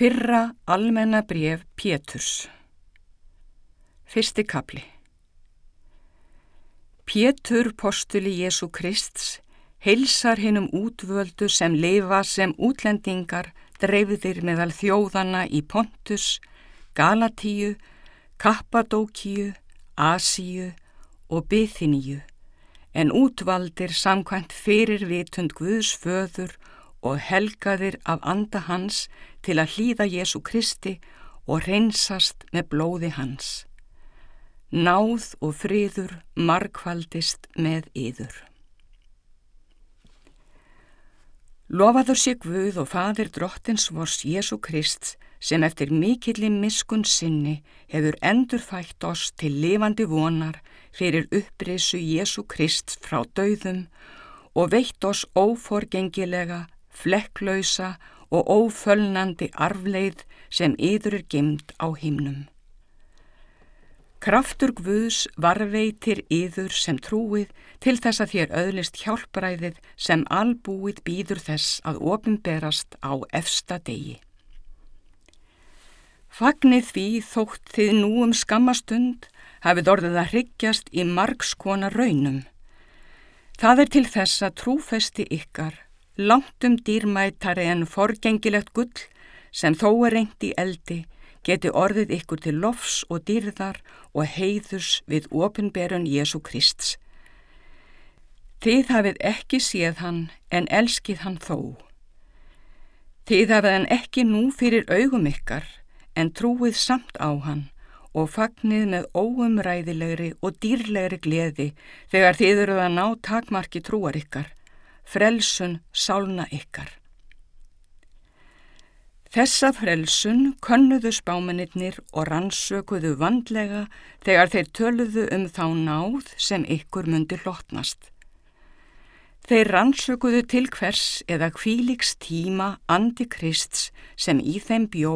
Fyrra almennabref Péturs. Fyrsti kapli Pétur, postuli Jésu Krists, heilsar hinnum útvöldu sem lifa sem útlendingar dreifðir meðal þjóðana í Pontus, Galatíu, Kappadókíu, Asíu og Bithiníu, en útvaldir samkvæmt fyrir vitund Guðs föður og helgaðir af anda hans til að hlýða Jésu Kristi og reynsast með blóði hans. Náð og friður markvaldist með yður. Lofaður sé Guð og fadir drottins vors Jésu Krist sem eftir mikilli miskun sinni hefur endurfætt oss til lifandi vonar fyrir upprisu Jésu Krist frá dauðum og veitt oss óforgengilega flekklausa og ófölnandi arfleið sem yður er gemd á himnum. Kraftur Guðs varveitir yður sem trúið til þess að þér öðlist hjálpræðið sem albúið býður þess að ofinberast á efsta degi. Fagnið því þótt þið nú um skammastund hafið orðið að hryggjast í margskona raunum. Það er til þess að trúfesti ykkar langtum dýrmætari en forgengilegt gull sem þó er reynd í eldi geti orðið ykkur til lofs og dýrðar og heiðus við ofinberun Jésu Krist. Þið hafið ekki séð hann en elskið hann þó. Þið hafið hann ekki nú fyrir augum ykkar en trúið samt á hann og fagnið með óumræðilegri og dýrlegri gleði þegar þið eruð að ná takmarki trúar ykkar frelsun sálna ykkar. Þessa frelsun könnuðu spámennir og rannsökuðu vandlega þegar þeir töluðu um þá náð sem ykkur myndi hlotnast. Þeir rannsökuðu til hvers eða kvíliks tíma andi Krists sem í þeim bjó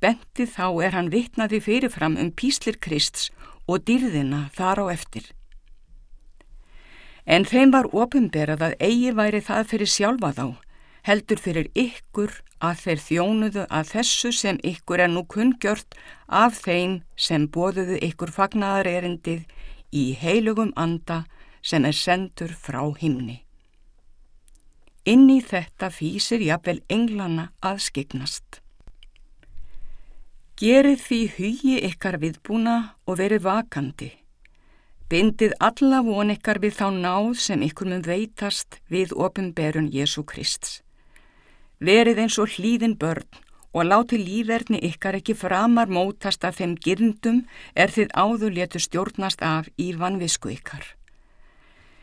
benti þá er hann vitnaði fyrirfram um píslir Krists og dýrðina þar á eftir. En þeim var ofinberað að eigi væri það fyrir sjálfa þá, heldur fyrir ykkur að þeir þjónuðu að þessu sem ykkur er nú kunngjört af þeim sem bóðuðu ykkur fagnaðar erindið í heilugum anda sem er sendur frá himni. Inn í þetta fýsir jafnvel englana að skiknast. Gerið því hugi ykkar viðbúna og verið vakandi. Bindið alla von ykkar við þá náð sem ykkur mun veitast við ofinberun Jésu Krist. Verið eins og hlýðin börn og láti líðverðni ykkar ekki framar mótast af þeim girndum er þið áður letu stjórnast af í vanvisku ykkar.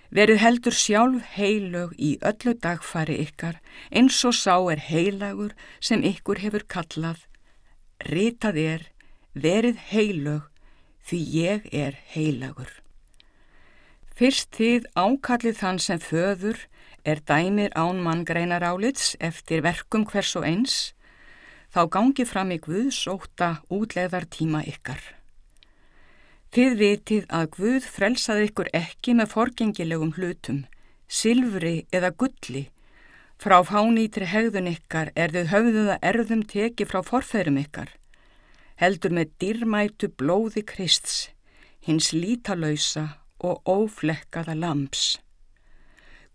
Verið heldur sjálf heilög í öllu dagfari ykkar eins og sá er heilagur sem ykkur hefur kallað. Ritað er, verið heilög því ég er heilagur. Fyrst þið ákallið þann sem föður er dæmir án manngreinar álits eftir verkum hvers og eins, þá gangi fram í Guðs óta útleðar tíma ykkar. Þið vitið að Guð frelsaði ykkur ekki með forgengilegum hlutum, silfri eða gulli. Frá fánýtri hegðun ykkar er þið höfðuða erðum teki frá forfærum ykkar. Heldur með dýrmætu blóði Krists, hins lítalausa og óflekkaða lamps.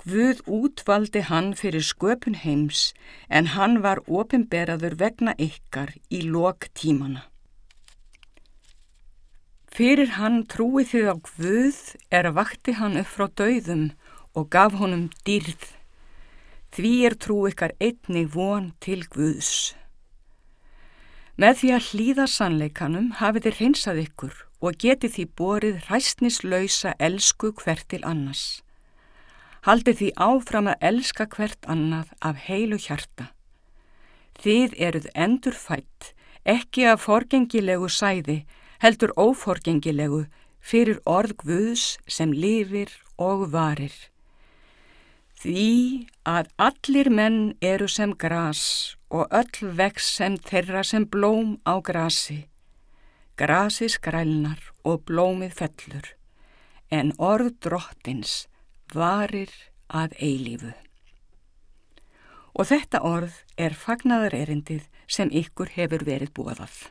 Guð útvaldi hann fyrir sköpun heims en hann var ofinberaður vegna ykkar í lok tímana. Fyrir hann trúið þið á Guð er að vakti hann upp frá dauðum og gaf honum dýrð. Því er trú ykkar einnig von til Guðs. Með því að hlýða sannleikanum hafið þið hreinsað ykkur og geti því borið hræstnislausa elsku hvert til annars. Haldi því áfram að elska hvert annað af heilu hjarta. Þið eruð endurfætt, ekki af forgengilegu sæði, heldur óforgengilegu fyrir orð Guðs sem lifir og varir. Því að allir menn eru sem gras og öll vex sem þeirra sem blóm á grasi Grasi skrælnar og blómið fellur, en orð drottins varir að eilífu. Og þetta orð er fagnadarerindið sem ykkur hefur verið búað.